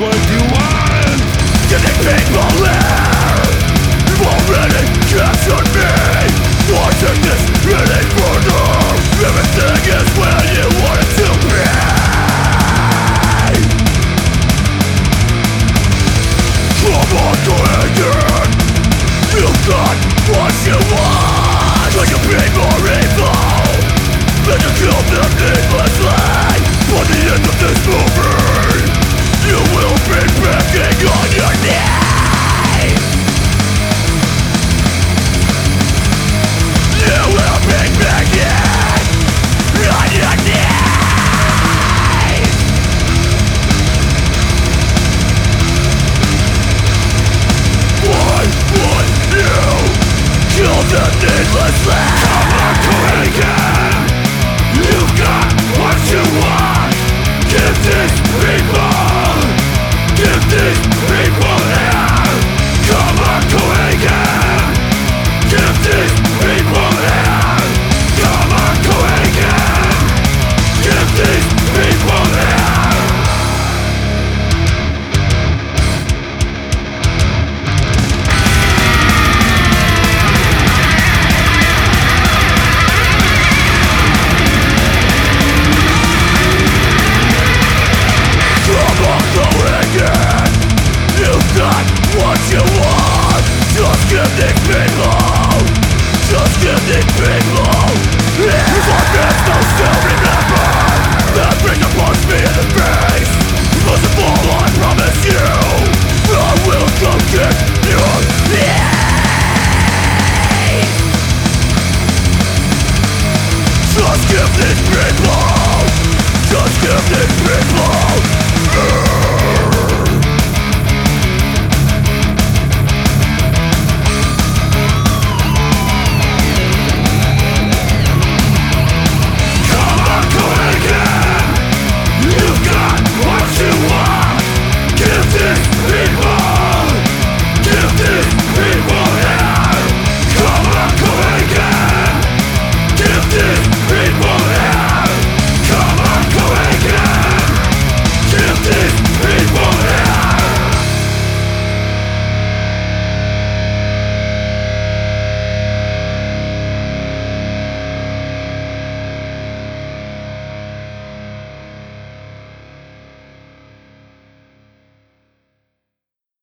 what you want. You people. You don't need luck now, I'm already. what